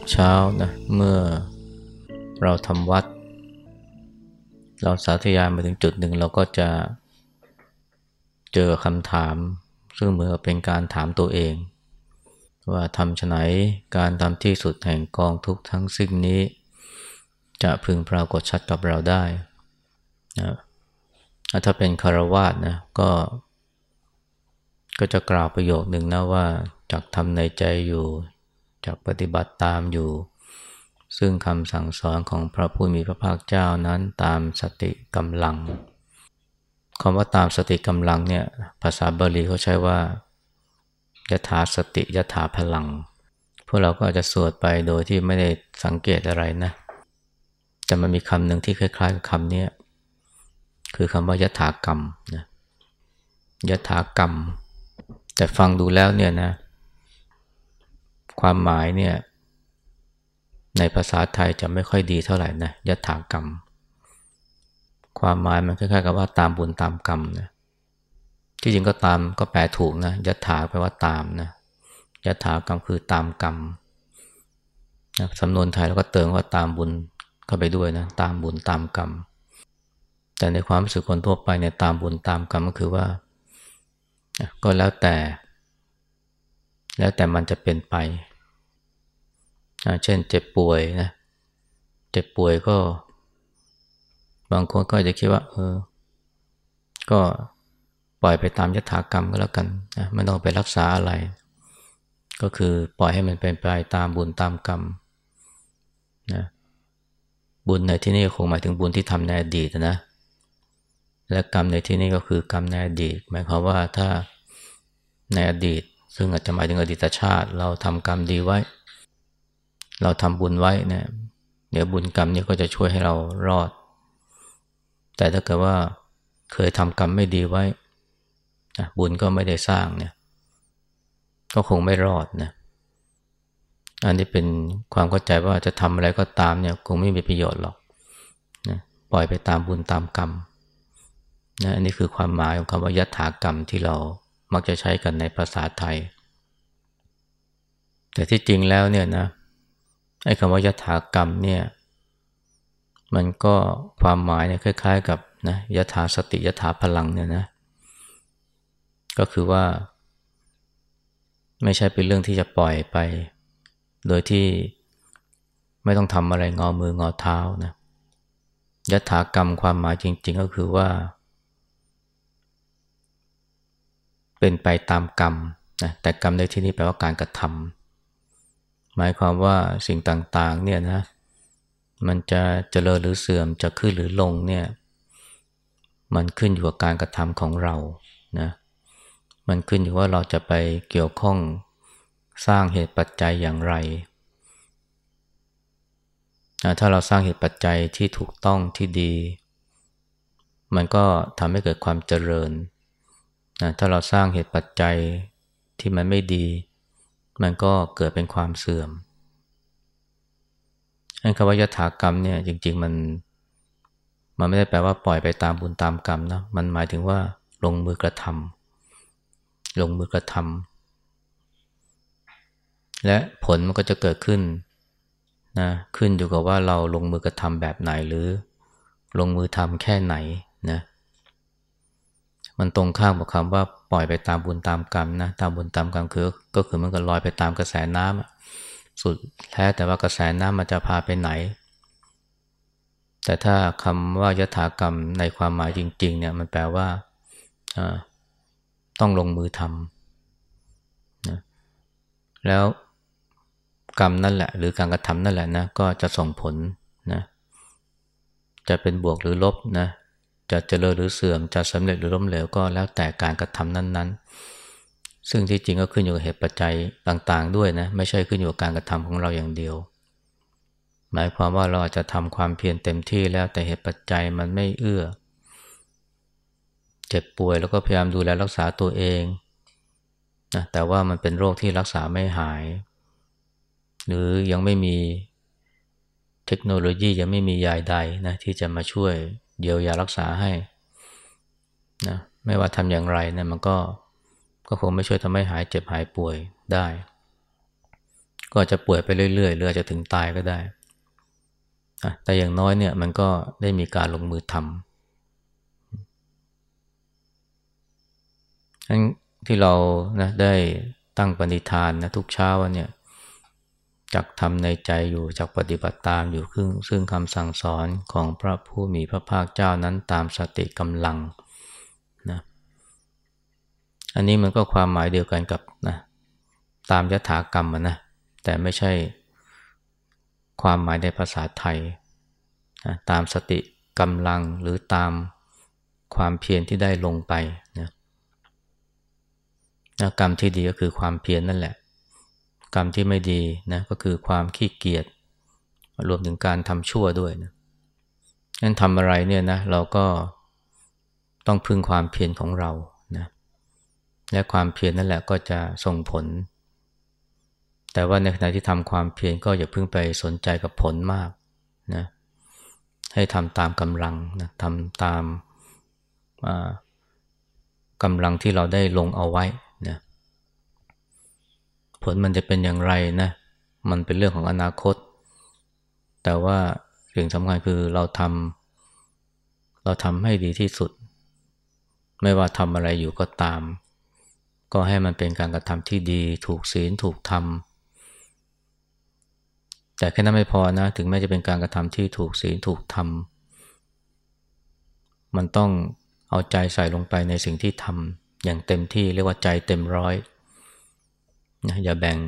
กเช้านะเมื่อเราทำวัด เราสาธยายมาถึงจุดหนึ่งเราก็จะเจอคำถาม ซึ่งเหมือนเป็นการถามตัวเอง ว่าทำฉไหนการทำที่สุดแห่งกองทุกทั้งสิ้นนี้ จะพึงปรากฏชัดกับเราได้นะถ้าเป็นคารวาสนะก็ ก็จะกล่าวประโยคหนึ่งนะว่าจากทำในใจอยู่ จากปฏิบัติตามอยู่ ซึ่งคำสั่งสอนของพระผู้มีพระภาคเจ้านั้นตามสติกำลังคำว่าตามสติกำลังเนี่ยภาษาบาลีเขาใช้ว่ายถาสติยถาพลัง พวกเราก็อาจจะสวดไปโดยที่ไม่ได้สังเกตอะไรนะ แต่มันมีคำหนึ่งที่คล้ายๆกับคำนี้คือคำว่ายถากรรมนะยถากรรม แต่ฟังดูแล้วเนี่ยนะ ความหมายเนี่ยในภาษาไทยจะไม่ค่อยดีเท่าไหร่นะยถากรรม ความหมายมันคล้ายๆกับว่าตามบุญตามกรรมนะที่จริงก็ตามก็แปลถูกนะยถาแปลว่าตามนะยถากรรมคือตามกรรมนะสำนวนไทยเราก็เติมว่าตามบุญเข้าไปด้วยนะตามบุญตามกรรม แต่ในความรู้สึกคนทั่วไปเนี่ยตามบุญตามกรรมก็คือว่า ก็แล้วแต่ แล้วแต่มันจะเป็นไป เช่นเจ็บป่วยนะเจ็บป่วยก็ บางคนก็จะคิดว่า เออ ก็ปล่อยไปตามยถากรรมก็แล้วกันนะไม่ต้องไปรักษาอะไร ก็คือปล่อยให้มันเป็นไปตามบุญตามกรรมนะบุญในที่นี้คงหมายถึงบุญที่ทำในอดีตนะ และกรรมในที่นี้ก็คือกรรมในอดีต หมายความว่าถ้าในอดีต ซึ่งอาจจะหมายถึงอดีตชาติ เราทำกรรมดีไว้ เราทำบุญไว้นะเดี๋ยวบุญกรรมนี้ก็จะช่วยให้เรารอด แต่ถ้าเกิดว่าเคยทำกรรมไม่ดีไว้บุญก็ไม่ได้สร้างเนี่ยก็คงไม่รอดนะอันนี้เป็นความเข้าใจว่าจะทำอะไรก็ตามเนี่ยคงไม่มีประโยชน์หรอกนะปล่อยไปตามบุญตามกรรมนะอันนี้คือความหมายของคำว่ายัตถากรรมที่เรามักจะใช้กันในภาษาไทย แต่ที่จริงแล้วเนี่ยนะ ไอ้คำว่ายถากรรมเนี่ยมันก็ความหมายเนี่ยคล้าย ๆ กับนะยถาสติยถาพลังเนี่ยนะก็คือว่า ไม่ใช่เป็นเรื่องที่จะปล่อยไป โดยที่ไม่ต้องทำอะไรงอมืองอเท้านะยถากรรมความหมายจริง ๆ ก็คือว่า เป็นไปตามกรรมนะแต่กรรมในที่นี้แปลว่าการกระทำ หมายความว่าสิ่งต่างๆเนี่ยนะ มันจะเจริญหรือเสื่อมจะขึ้นหรือลงเนี่ย มันขึ้นอยู่กับการกระทำของเรานะ มันขึ้นอยู่ว่าเราจะไปเกี่ยวข้องสร้างเหตุปัจจัยอย่างไร ถ้าเราสร้างเหตุปัจจัยที่ถูกต้องที่ดี มันก็ทำให้เกิดความเจริญนะถ้าเราสร้างเหตุปัจจัยที่มันไม่ดี มันก็เกิดเป็นความเสื่อมไอ้คำว่ายถากรรมเนี่ยจริง ๆ มันมันไม่ได้แปลว่าปล่อยไปตามบุญตามกรรมนะมันหมายถึงว่าลงมือกระทำลงมือกระทำและผลมันก็จะเกิดขึ้นนะขึ้นอยู่กับว่าเราลงมือกระทำแบบไหนหรือ ลงมือทำแค่ไหนนะมันตรงข้ามกับคำว่า ปล่อยไปตามบุญตามกรรมนะตามบุญตามกรรมคือก็คือมันก็ลอยไปตามกระแสน้ำสุดแท้แต่ว่ากระแสน้ำมันจะพาไปไหน แต่ถ้าคำว่ายถากรรมในความหมายจริง ๆ เนี่ยมันแปลว่าต้องลงมือทำนะแล้วกรรมนั่นแหละ หรือการกระทำนั่นแหละนะก็จะส่งผลนะจะเป็นบวกหรือลบนะ จะเจริญหรือเสื่อมจะสำเร็จหรือล้มเหลวก็แล้วแต่การกระทำนั้นๆ ซึ่งที่จริงก็ขึ้นอยู่กับเหตุปัจจัยต่างๆ ด้วยนะไม่ใช่ขึ้นอยู่กับการกระทำของเราอย่างเดียว หมายความว่าเราอาจจะทำความเพียรเต็มที่แล้วแต่เหตุปัจจัยมันไม่เอื้อ เจ็บป่วยแล้วก็พยายามดูแลรักษาตัวเองนะแต่ว่ามันเป็นโรคที่รักษาไม่หาย หรือยังไม่มีเทคโนโลยียังไม่มียายใดนะที่จะมาช่วย เยียวยารักษาให้นะไม่ว่าทำอย่างไรนะมันก็ก็คงไม่ช่วยทำให้หายเจ็บหายป่วยได้ ก็จะป่วยไปเรื่อยๆหรืออาจจะถึงตายก็ได้ แต่อย่างน้อยเนี่ยมันก็ได้มีการลงมือทำทั้งที่เรานะได้ตั้งปณิธานนะทุกเช้าวันเนี่ย จักทำในใจอยู่จักปฏิบัติตามอยู่ซึ่งซึ่งคำสั่งสอนของพระผู้มีพระภาคเจ้านั้นตามสติกำลังนะอันนี้มันก็ความหมายเดียวกันกับนะตามยถากรรมนะแต่ไม่ใช่ความหมายในภาษาไทยนะตามสติกำลังหรือตามความเพียรที่ได้ลงไปนะกรรมที่ดีก็คือความเพียรนนั่นแหละ กรรมที่ไม่ดีนะก็คือความขี้เกียจรวมถึงการทำชั่วด้วยนะงั้นทำอะไรเนี่ยนะเราก็ต้องพึ่งความเพียรของเรานะและความเพียรนั่นแหละก็จะส่งผล แต่ว่าในขณะที่ทำความเพียรก็อย่าเพิ่งไปสนใจกับผลมากนะให้ทำตามกำลังนะทำตามกำลังที่เราได้ลงเอาไว้ ผลมันจะเป็นอย่างไรนะ มันเป็นเรื่องของอนาคต แต่ว่าสิ่งสำคัญคือเราทำเราทำให้ดีที่สุด ไม่ว่าทำอะไรอยู่ก็ตาม ก็ให้มันเป็นการกระทำที่ดีถูกศีลถูกธรรมแต่แค่นั้นไม่พอนะ ถึงแม้จะเป็นการกระทำที่ถูกศีลถูกธรรมมันต้องเอาใจใส่ลงไปในสิ่งที่ทำอย่างเต็มที่เรียกว่าใจเต็มร้อย นะอย่าแบ่ง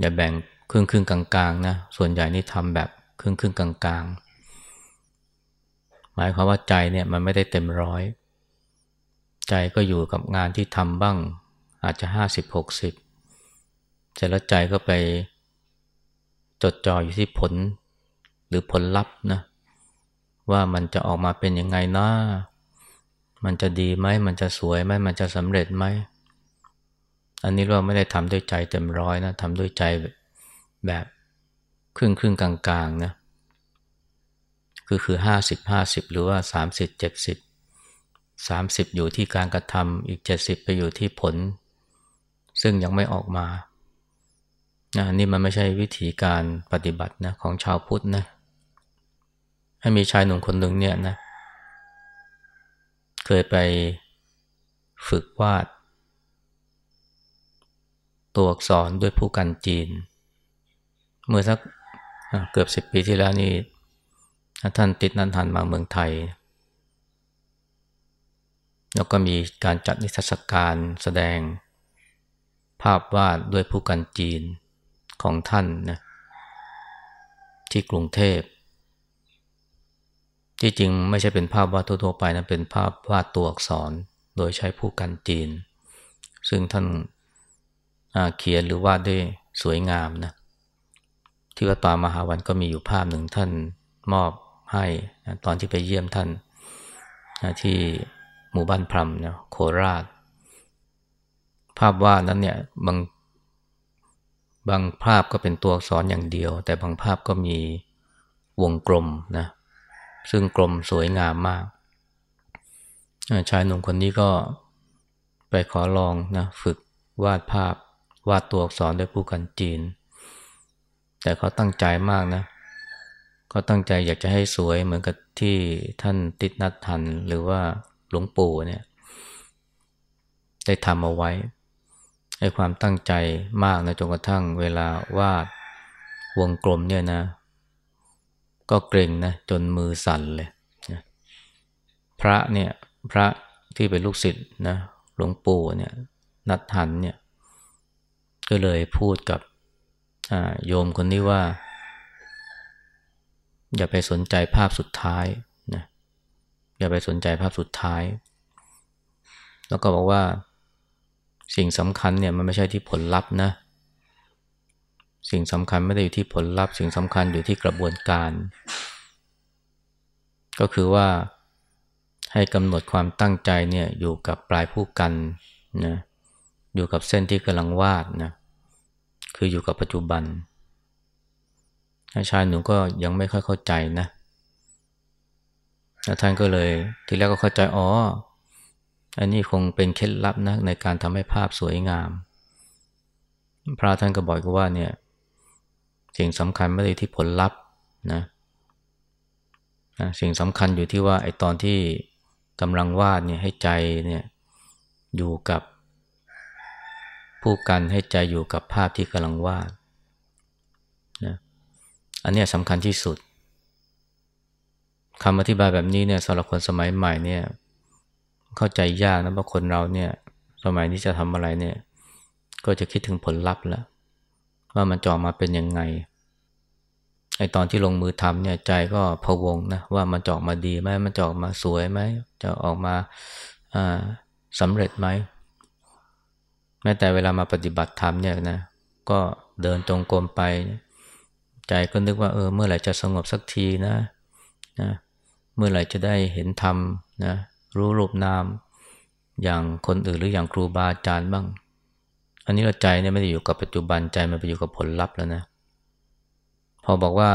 อย่าแบ่งครึ่งครึ่งกลางๆนะส่วนใหญ่นี่ทำแบบครึ่งครึ่งกลางๆ หมายความว่าใจเนี่ยมันไม่ได้เต็มร้อย ใจก็อยู่กับงานที่ทำบ้างอาจจะห้าสิบหกสิบเสร็จแล้วใจก็ไปจดจ่ออยู่ที่ผลหรือผลลัพธ์นะว่ามันจะออกมาเป็นยังไงนะมันจะดีไหม มันจะสวยไหม มันจะสำเร็จไหม อันนี้เราไม่ได้ทำด้วยใจเต็มร้อยนะทำด้วยใจแบบครึ่งครึ่งกลางๆนะคือคือห้าสิบห้าสิบหรือว่าสามสิบเจ็ดสิบสามสิบอยู่ที่การกระทำอีกเจ็ดสิบไปอยู่ที่ผล ซึ่งยังไม่ออกมานะนี่มันไม่ใช่วิธีการปฏิบัตินะของชาวพุทธนะให้มีชายหนุ่มคนหนึ่งเนี่ยนะ เคยไปฝึกวาด ตัวอักษรด้วยผู้กันจีน เมื่อสักเกือบสิบปีที่แล้วนี่ท่านติดนันทันมาเมืองไทย แล้วก็มีการจัดนิทรรศการแสดงภาพวาดด้วยผู้กันจีนของท่านนะที่กรุงเทพ ที่จริงไม่ใช่เป็นภาพวาดทั่วๆไปนะเป็นภาพวาดตัวอักษรโดยใช้ผู้กันจีน ซึ่งท่าน เขียนหรือวาดได้สวยงามนะที่วัดป่ามหาวันก็มีอยู่ภาพหนึ่งท่านมอบให้ตอนที่ไปเยี่ยมท่านที่หมู่บ้านพรมเนะโคราช ภาพวาดนั้นเนี่ยบางบางภาพก็เป็นตัวอักษรอย่างเดียว แต่บางภาพก็มีวงกลมนะซึ่งกลมสวยงามมาก ชายหนุ่มคนนี้ก็ไปขอลองนะฝึกวาดภาพ วาดตัวอักษรด้วยผู้กันจีน แต่เขาตั้งใจมากนะเขาตั้งใจอยากจะให้สวยเหมือนกับที่ท่านติดนัดทันหรือว่าหลวงปู่เนี่ย ได้ทำเอาไว้ให้ความตั้งใจมากนะจนกระทั่งเวลาวาดวงกลมเนี่ยนะ ก็เกรงนะจนมือสั่นเลยนะพระเนี่ยพระที่เป็นลูกศิษย์นะหลวงปู่เนี่ยนัดทันเนี่ย ก็เลยพูดกับโยมคนนี้ว่า อย่าไปสนใจภาพสุดท้ายนะอย่าไปสนใจภาพสุดท้าย แล้วก็บอกว่าสิ่งสำคัญเนี่ยมันไม่ใช่ที่ผลลัพธ์นะสิ่งสำคัญไม่ได้อยู่ที่ผลลัพธ์ สิ่งสำคัญอยู่ที่กระบวนการ ก็คือว่าให้กำหนดความตั้งใจเนี่ยอยู่กับปลายผู้กันนะอยู่กับเส้นที่กำลังวาดนะ คืออยู่กับปัจจุบันชายหนุ่มก็ยังไม่ค่อยเข้าใจนะแล้วท่านก็เลยทีแรกก็เข้าใจอ๋ออันนี้คงเป็นเคล็ดลับนะในการทำให้ภาพสวยงาม พระท่านก็บอกว่าเนี่ยสิ่งสำคัญไม่ได้ที่ผลลัพธ์นะนะสิ่งสำคัญอยู่ที่ว่าไอ้ตอนที่กำลังวาดเนี่ยให้ใจเนี่ยอยู่กับ ผู้กันให้ใจอยู่กับภาพที่กำลังวาดนะอันนี้สำคัญที่สุดคำอธิบายแบบนี้เนี่ยสำหรับคนสมัยใหม่เนี่ย เข้าใจยากนะเพราะคนเราเนี่ย สมัยนี้จะทำอะไรเนี่ย ก็จะคิดถึงผลลัพธ์แล้ว ว่ามันจะออกมาเป็นยังไงไอตอนที่ลงมือทำเนี่ยใจก็พะวงนะว่ามันจะออกมาดีไหมมันจะออกมาสวยไหมจะออกมาสำเร็จไหม แม้แต่เวลามาปฏิบัติธรรมเนี่ยนะก็เดินจงกรมไป ใจก็นึกว่าเออเมื่อไหร่จะสงบสักทีนะนะเมื่อไหร่จะได้เห็นธรรมนะรู้รูปนาม อย่างคนอื่นหรืออย่างครูบาอาจารย์บ้าง อันนี้เราใจเนี่ยไม่ได้อยู่กับปัจจุบันใจมันไปอยู่กับผลลัพธ์แล้วนะพอบอกว่า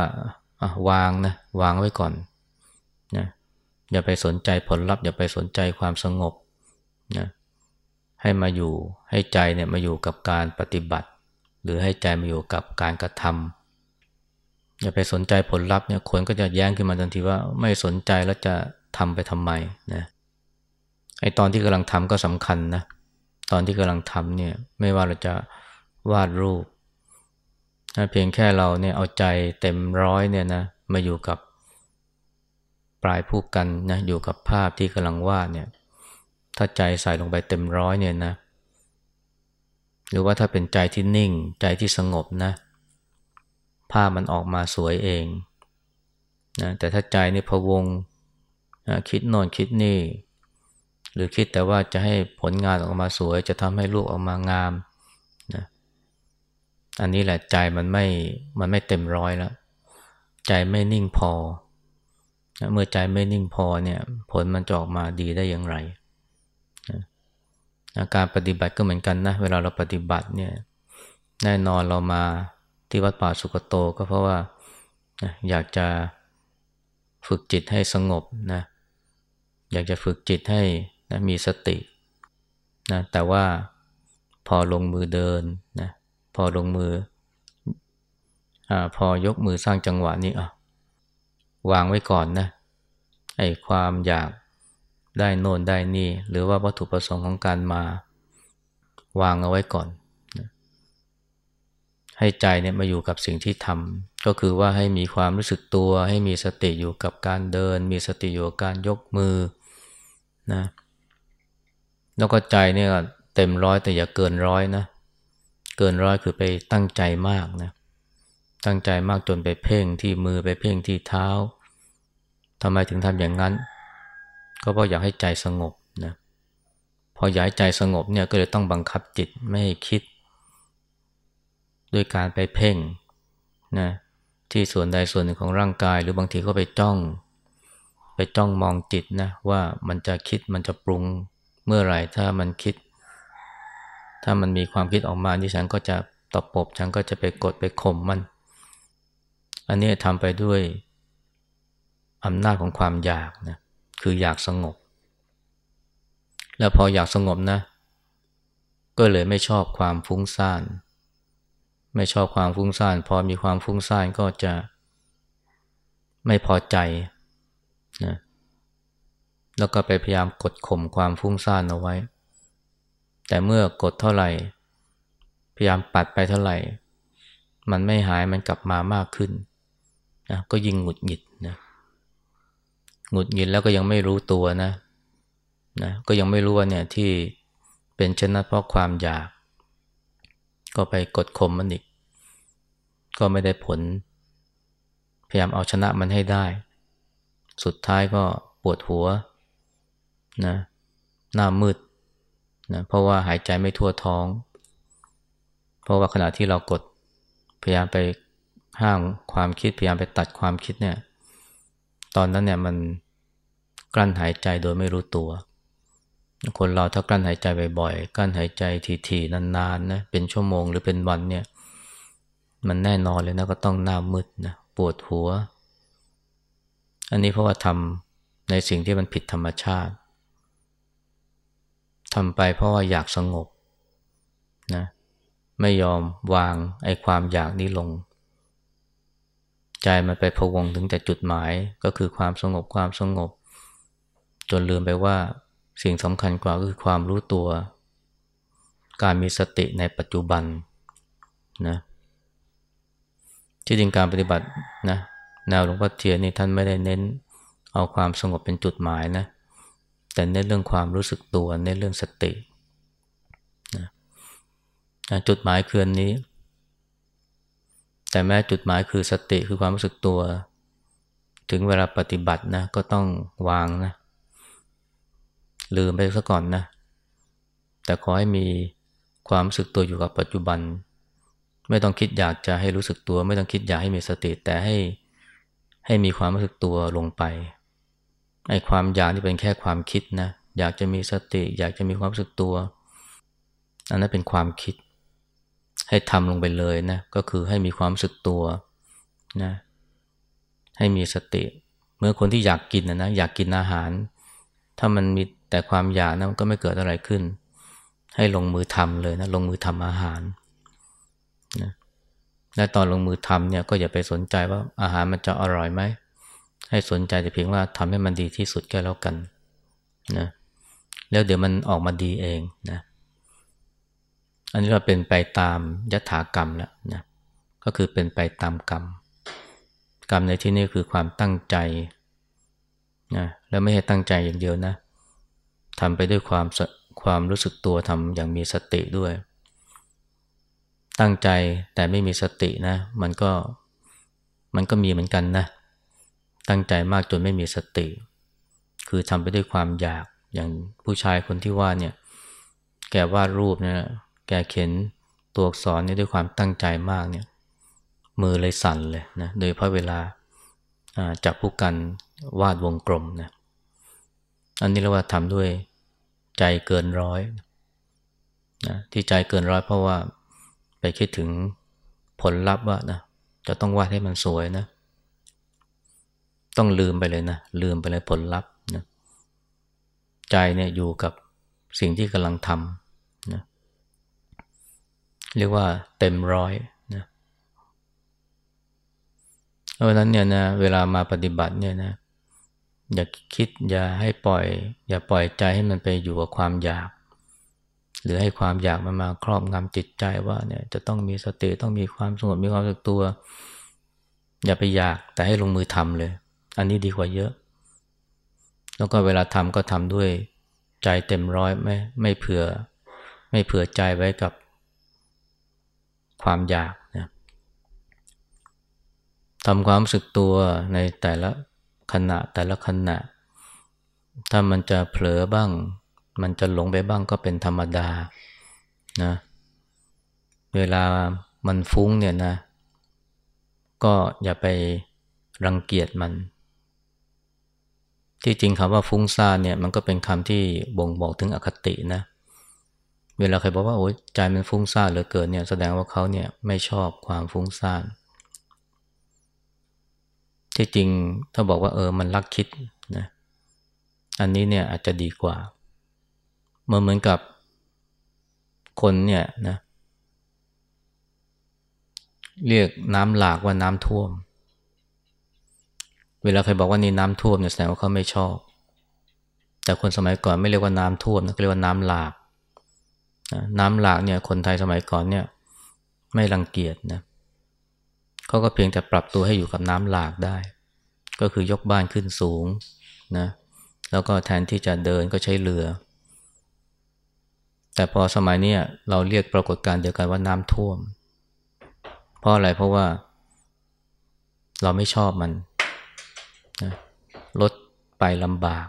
วางนะวางไว้ก่อนนะอย่าไปสนใจผลลัพธ์อย่าไปสนใจความสงบนะ ให้มาอยู่ให้ใจเนี่ยมาอยู่กับการปฏิบัติ หรือให้ใจมาอยู่กับการกระทำอย่าไปสนใจผลลัพธ์เนี่ยคนก็จะแย้งขึ้นมาทันทีว่าไม่สนใจแล้วจะทำไปทำไมนะไอตอนที่กำลังทำก็สำคัญนะตอนที่กำลังทำเนี่ยไม่ว่าเราจะวาดรูปเพียงแค่เราเนี่ยเอาใจเต็มร้อยเนี่ยนะมาอยู่กับปลายผู้กันนะอยู่กับภาพที่กำลังวาดเนี่ย ถ้าใจใส่ลงไปเต็มร้อยเนี่ยนะ หรือว่าถ้าเป็นใจที่นิ่ง ใจที่สงบนะ ภาพมันออกมาสวยเองนะแต่ถ้าใจนี่พะวงนะคิดน่นคิดนี่ หรือคิดแต่ว่าจะให้ผลงานออกมาสวย จะทำให้ลูกออกมางามนะอันนี้แหละใจมันไม่มันไม่เต็มร้อยแล้ว ใจไม่นิ่งพอ เมื่อใจไม่นิ่งพอเนี่ย ผลมันจะออกมาดีได้อย่างไร การปฏิบัติก็เหมือนกันนะเวลาเราปฏิบัติเนี่ยแน่นอนเรามาที่วัดป่าสุกโตก็เพราะว่าอยากจะฝึกจิตให้สงบนะอยากจะฝึกจิตให้นะมีสตินะแต่ว่าพอลงมือเดินนะพอลงมืออพอยกมือสร้างจังหวะนี้อะวางไว้ก่อนนะไอ้ความอยาก ได้โน่นได้นี่ หรือว่าวัตถุประสงค์ของการมาวางเอาไว้ก่อน ให้ใจเนี่ยมาอยู่กับสิ่งที่ทำก็คือว่าให้มีความรู้สึกตัว ให้มีสติอยู่กับการเดิน มีสติอยู่กับการยกมือนะแล้วก็ใจเนี่ยเต็มร้อยแต่อย่าเกินร้อยนะเกินร้อยคือไปตั้งใจมากนะตั้งใจมากจนไปเพ่งที่มือไปเพ่งที่เท้าทำไมถึงทำอย่างนั้น ก็เพราะอยากให้ใจสงบนะพออยากให้ใจสงบเนี่ยก็เลยต้องบังคับจิตไม่ให้คิด ด้วยการไปเพ่งนะที่ส่วนใดส่วนหนึ่งของร่างกาย หรือบางทีก็ไปจ้อง ไปจ้องมองจิตนะว่ามันจะคิดมันจะปรุงเมื่อไหร่ถ้ามันคิด ถ้ามันมีความคิดออกมาที่ฉันก็จะตบปบฉันก็จะไปกดไปข่มมัน อันนี้ทำไปด้วยอำนาจของความอยากนะ คืออยากสงบ แล้วพออยากสงบนะ ก็เลยไม่ชอบความฟุ้งซ่าน ไม่ชอบความฟุ้งซ่าน พอมีความฟุ้งซ่านก็จะไม่พอใจนะแล้วก็ไปพยายามกดข่มความฟุ้งซ่านเอาไว้ แต่เมื่อกดเท่าไหร่ พยายามปัดไปเท่าไหร่ มันไม่หายมันกลับมามากขึ้นนะก็ยิ่งหงุดหงิดนะ หงุดหงิดแล้วก็ยังไม่รู้ตัวนะนะก็ยังไม่รู้ว่าเนี่ยที่เป็นเช่นนั้นเพราะความอยาก ก็ไปกดข่มมันอีก ก็ไม่ได้ผล พยายามเอาชนะมันให้ได้ สุดท้ายก็ปวดหัวนะหน้ามืดนะเพราะว่าหายใจไม่ทั่วท้อง เพราะว่าขณะที่เรากดพยายามไปห้ามความคิดพยายามไปตัดความคิดเนี่ย ตอนนั้นเนี่ยมันกลั้นหายใจโดยไม่รู้ตัว คนเราถ้ากลั้นหายใจบ่อยๆ กลั้นหายใจทีๆ นานๆนะ เป็นชั่วโมงหรือเป็นวันเนี่ย มันแน่นอนเลยนะก็ต้องหน้ามืดนะ ปวดหัว อันนี้เพราะว่าทำในสิ่งที่มันผิดธรรมชาติทำไปเพราะว่าอยากสงบนะ ไม่ยอมวางไอ้ความอยากนี้ลง ใจมันไปพวงถึงแต่จุดหมายก็คือความสงบความสงบ จนลืมไปว่าสิ่งสำคัญกว่าก็คือความรู้ตัว การมีสติในปัจจุบันนะที่จริงการปฏิบัตินะแนวหลวงพ่อเทียนนี่ท่านไม่ได้เน้น เอาความสงบเป็นจุดหมายนะแต่เน้นเรื่องความรู้สึกตัวเน้นเรื่องสตินะจุดหมายคืออันนี้ แต่แม้จุดหมายคือสติคือความรู้สึกตัว ถึงเวลาปฏิบัตินะก็ต้องวางนะ ลืมไปซะก่อนนะ แต่ขอให้มีความรู้สึกตัวอยู่กับปัจจุบัน ไม่ต้องคิดอยากจะให้รู้สึกตัว ไม่ต้องคิดอยากให้มีสติ แต่ให้ให้มีความรู้สึกตัวลงไปไอ้ความอยากนี่เป็นแค่ความคิดนะ อยากจะมีสติ อยากจะมีความรู้สึกตัว อันนั้นเป็นความคิด ให้ทำลงไปเลยนะ ก็คือให้มีความสึกตัวนะ ให้มีสติ เมื่อคนที่อยากกินนะนะอยากกินอาหาร ถ้ามันมีแต่ความอยากนะมันก็ไม่เกิดอะไรขึ้น ให้ลงมือทำเลยนะ ลงมือทำอาหารนะและตอนลงมือทำเนี่ยก็อย่าไปสนใจว่าอาหารมันจะอร่อยไหม ให้สนใจแต่เพียงว่าทำให้มันดีที่สุดแค่แล้วกันนะ แล้วเดี๋ยวมันออกมาดีเองนะ อันนี้เราเป็นไปตามยถากรรมแล้วนะก็คือเป็นไปตามกรรม กรรมในที่นี้คือความตั้งใจนะแล้วไม่ใช่ตั้งใจอย่างเดียวนะทำไปด้วยความความรู้สึกตัวทำอย่างมีสติด้วย ตั้งใจแต่ไม่มีสตินะ มันก็มันก็มีเหมือนกันนะ ตั้งใจมากจนไม่มีสติ คือทำไปด้วยความอยากอย่างผู้ชายคนที่ว่าเนี่ย แกวาดรูปเนี่ย กเขียนตัวอักษรนี่ด้วยความตั้งใจมากเนี่ยมือเลยสั่นเลยนะโดยเพราะเวลาจับผู้กันวาดวงกลมนะอันนี้เรียกว่าทำด้วยใจเกินร้อยนะที่ใจเกินร้อยเพราะว่าไปคิดถึงผลลัพธ์ว่านะจะต้องวาดให้มันสวยนะ ต้องลืมไปเลยนะ ลืมไปเลยผลลัพธ์นะใจเนี่ยอยู่กับสิ่งที่กำลังทำ เรียกว่าเต็มร้อยนะเพราะนั้นเนี่ยนะเวลามาปฏิบัติเนี่ยนะอย่าคิดอย่าให้ปล่อย อย่าปล่อยใจให้มันไปอยู่กับความอยาก หรือให้ความอยากมันมาครอบงำจิตใจว่าเนี่ยจะต้องมีสติต้องมีความสงบมีความสึกตัว อย่าไปอยากแต่ให้ลงมือทำเลย อันนี้ดีกว่าเยอะ แล้วก็เวลาทำก็ทำด้วยใจเต็มร้อยไม่ไม่เผื่อ ไม่เผื่อใจไว้กับ ความอยากนะทำความรู้สึกตัวในแต่ละขณะแต่ละขณะ ถ้ามันจะเผลอบ้าง มันจะหลงไปบ้างก็เป็นธรรมดานะเวลามันฟุ้งเนี่ยนะ ก็อย่าไปรังเกียจมัน ที่จริงคำว่าฟุ้งซ่านเนี่ยมันก็เป็นคำที่บ่งบอกถึงอคตินะเเวลาใครบอกว่าโอ้ยใจมันฟุ้งซ่านเหลือเกินเนี่ยแสดงว่าเขาเนี่ยไม่ชอบความฟุ้งซ่านที่จริงถ้าบอกว่าเออมันรักคิดนะอันนี้เนี่ยอาจจะดีกว่ามื่อเหมือนกับคนเนี่ยนะเรียกน้ำหลากว่าน้ำท่วม เวลาใครบอกว่านี่น้ำท่วมเนี่ยแสดงว่าเขาไม่ชอบ แต่คนสมัยก่อนไม่เรียกว่าน้ำท่วมนะเรียกว่าน้ำหลาก น้ำหลากเนี่ยคนไทยสมัยก่อนเนี่ยไม่รังเกียจนะเขาก็เพียงแต่ปรับตัวให้อยู่กับน้ำหลากได้ ก็คือยกบ้านขึ้นสูงนะแล้วก็แทนที่จะเดินก็ใช้เรือ แต่พอสมัยนี้เราเรียกปรากฏการณ์เดียวกันว่าน้ำท่วม เพราะอะไรเพราะว่า เราไม่ชอบมันนะรถไปลำบาก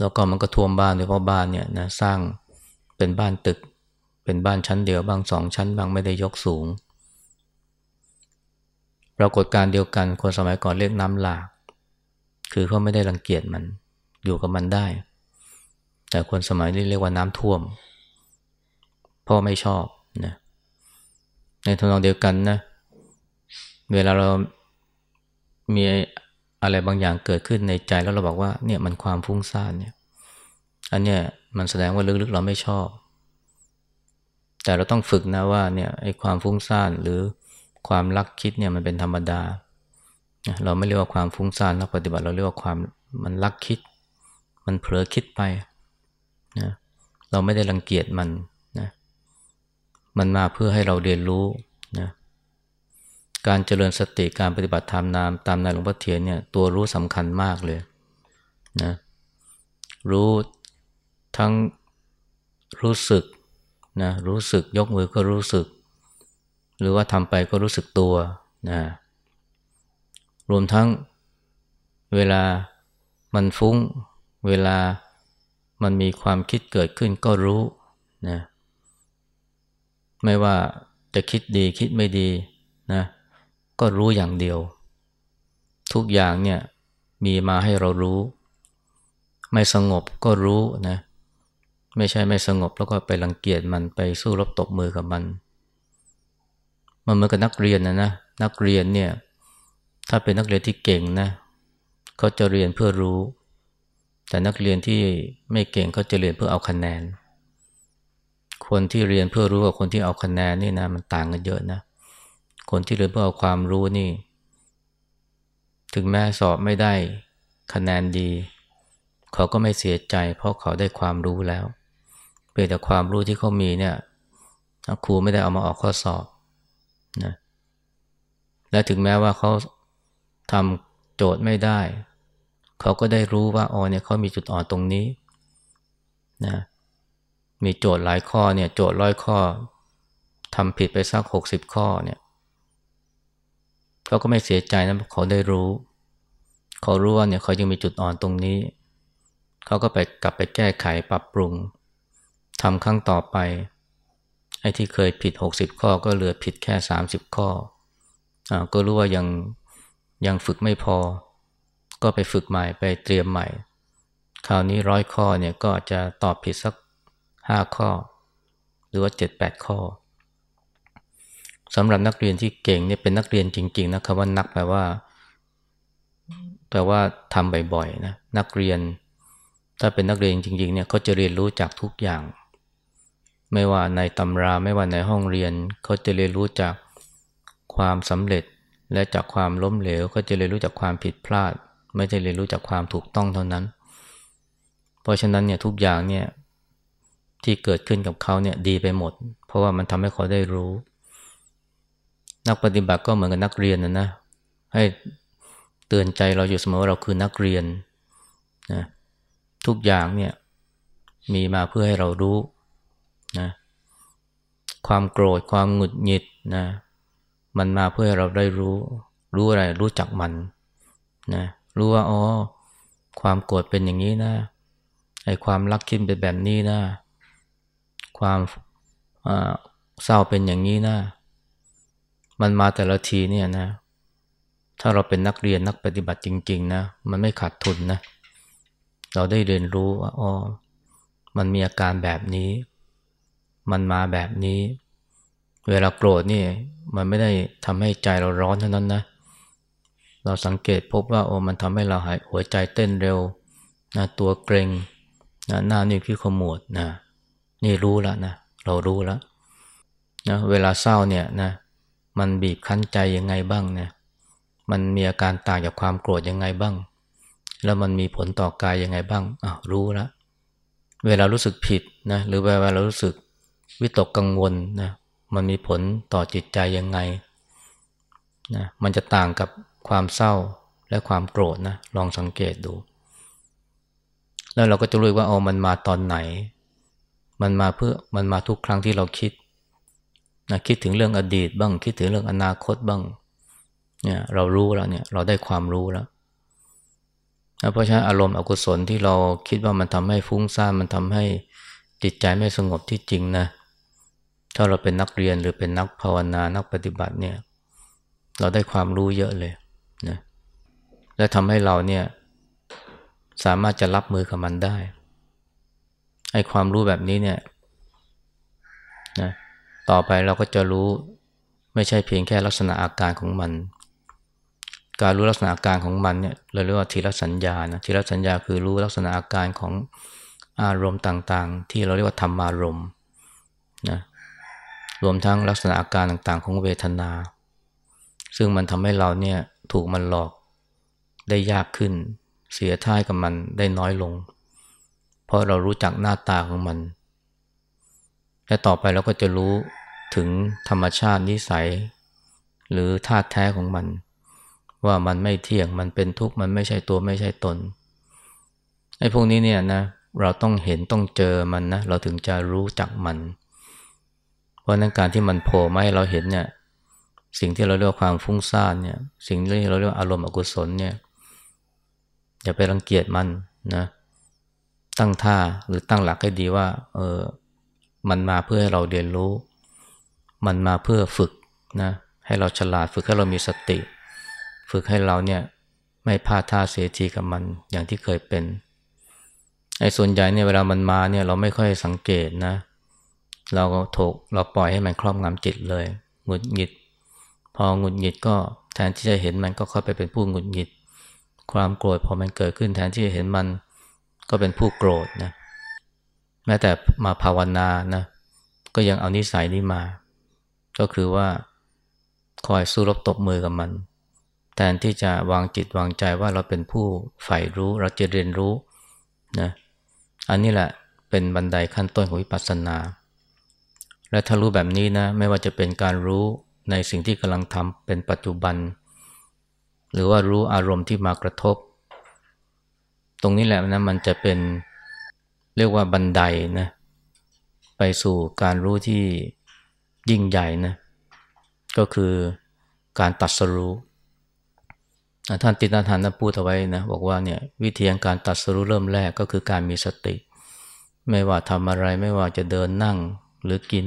แล้วก็มันก็ท่วมบ้านด้วยเพราะบ้านเนี่ยนะสร้าง เป็นบ้านตึก เป็นบ้านชั้นเดียวบางสองชั้นบางไม่ได้ยกสูง ปรากฏการเดียวกันคนสมัยก่อนเรียกน้ำหลาก คือเขาไม่ได้รังเกียจมัน อยู่กับมันได้ แต่คนสมัยนี้เรียกว่าน้ำท่วมพราะไม่ชอบนะในทางเดียวกันนะ เวลาเรามีอะไรบางอย่างเกิดขึ้นในใจแล้วเราบอกว่าเนี่ยมันความฟุ้งซ่านเนี่ย อันเนี้ย มันแสดงว่าลึกๆเราไม่ชอบ แต่เราต้องฝึกนะว่าเนี่ยไอ้ความฟุ้งซ่านหรือความรักคิดเนี่ยมันเป็นธรรมดา เราไม่เรียกว่าความฟุ้งซ่านนักปฏิบัติเราเรียกว่าความมันรักคิด มันเผลอคิดไปนะเราไม่ได้รังเกียจมันนะมันมาเพื่อให้เราเรียนรู้นะการเจริญสติการปฏิบัติธรรมนามตามนายหลวงพ่อเทียนเนี่ยตัวรู้สำคัญมากเลยนะรู้ ทั้งรู้สึกนะรู้สึกยกมือก็รู้สึก หรือว่าทำไปก็รู้สึกตัวนะรวมทั้งเวลามันฟุ้ง เวลามันมีความคิดเกิดขึ้นก็รู้นะไม่ว่าจะคิดดีคิดไม่ดีนะก็รู้อย่างเดียว ทุกอย่างเนี่ยมีมาให้เรารู้ ไม่สงบก็รู้นะ ไม่ใช่ไม่สงบแล้วก็ไปรังเกียจมันไปสู้รบตบมือกับมัน มันเหมือนกับนักเรียนนะนะนักเรียนเนี่ยถ้าเป็นนักเรียนที่เก่งนะเขาจะเรียนเพื่อรู้ แต่นักเรียนที่ไม่เก่งเขาจะเรียนเพื่อเอาคะแนน คนที่เรียนเพื่อรู้กับคนที่เอาคะแนนนี่นะมันต่างกันเยอะนะ คนที่เรียนเพื่อเอาความรู้นี่ ถึงแม้สอบไม่ได้คะแนนดี เขาก็ไม่เสียใจ เพราะเขาได้ความรู้แล้ว เพียงแต่ความรู้ที่เขามีเนี่ยครูไม่ได้เอามาออกข้อสอบนะและถึงแม้ว่าเขาทำโจทย์ไม่ได้ เขาก็ได้รู้ว่าอ๋อเนี่ยเขามีจุดอ่อนตรงนี้นะมีโจทย์หลายข้อเนี่ย โจทย์ร้อยข้อทำผิดไปสักหกสิบข้อเนี่ยเขาก็ไม่เสียใจนะเขาได้รู้ เขารู้ว่าเนี่ยเขายังมีจุดอ่อนตรงนี้ เขาก็ไปกลับไปแก้ไขปรับปรุง ทำครั้งต่อไป ไอ้ที่เคยผิด 60 ข้อก็เหลือผิดแค่ 30 ข้ออก็รู้ว่ายังยังฝึกไม่พอ ก็ไปฝึกใหม่ไปเตรียมใหม่ คราวนี้ร้อยข้อเนี่ยก็จะตอบผิดสัก 5 ข้อ หรือว่า 7-8 ข้อสำหรับนักเรียนที่เก่งเนี่ยเป็นนักเรียนจริงๆนะครับว่านักแปลว่าแปลว่าทำบ่อยๆนะนักเรียน ถ้าเป็นนักเรียนจริงๆเนี่ยเขาจะเรียนรู้จากทุกอย่าง ไม่ว่าในตำราไม่ว่าในห้องเรียนเขาจะเรียนรู้จากความสำเร็จและจากความล้มเหลวเขาจะเรียนรู้จากความผิดพลาด ไม่ใช่เรียนรู้จากความถูกต้องเท่านั้น เพราะฉะนั้นเนี่ยทุกอย่างเนี่ยที่เกิดขึ้นกับเขาเนี่ยดีไปหมด เพราะว่ามันทำให้เขาได้รู้ นักปฏิบัติก็เหมือนกับนักเรียนนะนะให้เตือนใจเราอยู่เสมอว่าเราคือนักเรียนนะทุกอย่างเนี่ยมีมาเพื่อให้เรารู้ ความโกรธความหงุดหงิดนะมันมาเพื่อให้เราได้รู้ รู้อะไรรู้จักมันนะรู้ว่าอ๋อความโกรธเป็นอย่างนี้นะไอ้ความรักคิดเป็นแบบนี้นะ ความเศร้าเป็นอย่างนี้นะ มันมาแต่ละทีเนี่ยนะ ถ้าเราเป็นนักเรียนนักปฏิบัติจริง ๆ นะ มันไม่ขาดทุนนะ เราได้เรียนรู้ว่าอ๋อมันมีอาการแบบนี้ มันมาแบบนี้ เวลาโกรธนี่มันไม่ได้ทำให้ใจเราร้อนเท่านั้นนะ เราสังเกตพบว่าโอ้มันทำให้เราหายหัวใจเต้นเร็วนะตัวเกรงนะหน้านี่พี่ขมวดนะนี่รู้แล้วนะ เรารู้แล้วนะเวลาเศร้าเนี่ยนะมันบีบคั้นใจยังไงบ้างเนี่ยมันมีอาการต่างจากความโกรธยังไงบ้าง แล้วมันมีผลต่อกายยังไงบ้างอะรู้แล้วเวลารู้สึกผิดนะหรือเวลาเรารู้สึก วิตกกังวลนะมันมีผลต่อจิตใจยังไงนะมันจะต่างกับความเศร้าและความโกรธนะลองสังเกตดู แล้วเราก็จะรู้ว่าเอ๋อมันมาตอนไหน มันมาเพื่อมันมาทุกครั้งที่เราคิดนะคิดถึงเรื่องอดีตบ้างคิดถึงเรื่องอนาคตบ้างเนี่ยเรารู้แล้วเนี่ยเราได้ความรู้แล้วนะเพราะฉะนั้นอารมณ์อกุศลที่เราคิดว่ามันทำให้ฟุ้งซ่านมันทำให้จิตใจไม่สงบที่จริงนะ ถ้าเราเป็นนักเรียนหรือเป็นนักภาวนานักปฏิบัติเนี่ย เราได้ความรู้เยอะเลยนะและทำให้เราเนี่ย สามารถจะรับมือกับมันได้ไอ้ความรู้แบบนี้เนี่ยนะต่อไปเราก็จะรู้ไม่ใช่เพียงแค่ลักษณะอาการของมัน การรู้ลักษณะอาการของมันเนี่ยเราเรียกว่าทีละสัญญานะทีละสัญญาคือรู้ลักษณะอาการของอารมณ์ต่างๆ ที่เราเรียกว่าธรรมารมณ์นะ รวมทั้งลักษณะอาการต่างๆ ของเวทนา ซึ่งมันทำให้เราเนี่ยถูกมันหลอกได้ยากขึ้น เสียท่ายกับมันได้น้อยลง เพราะเรารู้จักหน้าตาของมัน และต่อไปเราก็จะรู้ถึงธรรมชาตินิสัย หรือธาตุแท้ของมัน ว่ามันไม่เที่ยงมันเป็นทุกข์มันไม่ใช่ตัวไม่ใช่ตนไอ้พวกนี้เนี่ยนะเราต้องเห็นต้องเจอมันนะเราถึงจะรู้จักมัน เพราะนั้นการที่มันโผล่มาให้เราเห็นเนี่ย สิ่งที่เราเรียกว่าความฟุ้งซ่านเนี่ย สิ่งที่เราเรียกว่าอารมณ์อกุศลเนี่ย อย่าไปรังเกียจมันนะ ตั้งท่าหรือตั้งหลักให้ดีว่า เออ มันมาเพื่อให้เราเรียนรู้ มันมาเพื่อฝึกนะ ให้เราฉลาด ฝึกให้เรามีสติ ฝึกให้เราเนี่ยไม่พลาดท่าเสียทีกับมันอย่างที่เคยเป็นไอ้ส่วนใหญ่เนี่ยเวลามันมาเนี่ยเราไม่ค่อยสังเกตนะเเราก็ถกเราปล่อยให้มันครอบงำจิตเลยหงุดหงิด พอหงุดหงิดก็แทนที่จะเห็นมันก็ค่อยไปเป็นผู้หงุดหงิด ความโกรธพอมันเกิดขึ้นแทนที่จะเห็นมันก็เป็นผู้โกรธนะแม้แต่มาภาวนานะก็ยังเอานิสัยนี้มา ก็คือว่าคอยสู้รบตบมือกับมัน แทนที่จะวางจิตวางใจว่าเราเป็นผู้ใฝ่รู้เราจะเรียนรู้นะอันนี้แหละเป็นบันไดขั้นต้นของวิปัสสนา และถ้ารู้แบบนี้นะไม่ว่าจะเป็นการรู้ในสิ่งที่กำลังทำเป็นปัจจุบัน หรือว่ารู้อารมณ์ที่มากระทบ ตรงนี้แหละนะมันจะเป็นเรียกว่าบันไดนะไปสู่การรู้ที่ยิ่งใหญ่นะก็คือการตัดสรู้ท่านตินาทานนั้นพูดเอาไว้นะบอกว่าเนี่ยวิธีการตัดสรู้เริ่มแรกก็คือการมีสติ ไม่ว่าทำอะไรไม่ว่าจะเดินนั่ง หรือกิน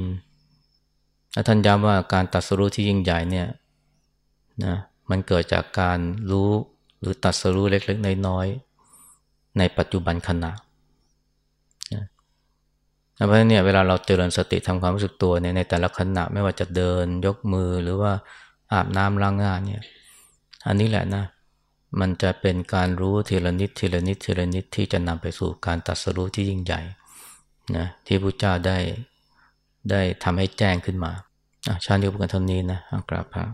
และท่านย้ำว่าการตัดสรู้ที่ยิ่งใหญ่เนี่ยนะมันเกิดจากการรู้หรือตัดสรู้เล็กๆน้อยๆในปัจจุบันขณะเพราะฉะนั้นเนี่ยเวลาเราเจริญสติทำความรู้สึกตัวเนี่ยในแต่ละขณะไม่ว่าจะเดินยกมือหรือว่าอาบน้ำล้างหน้าเนี่ยอันนี้แหละนะมันจะเป็นการรู้ทีละนิดทีละนิดทีละนิดที่จะนำไปสู่การตัดสรู้ที่ยิ่งใหญ่นะที่พระเจ้าได้ ได้ทำให้แจ้งขึ้นมาชาตินี้พูกันเท่านี้นะกราบพระ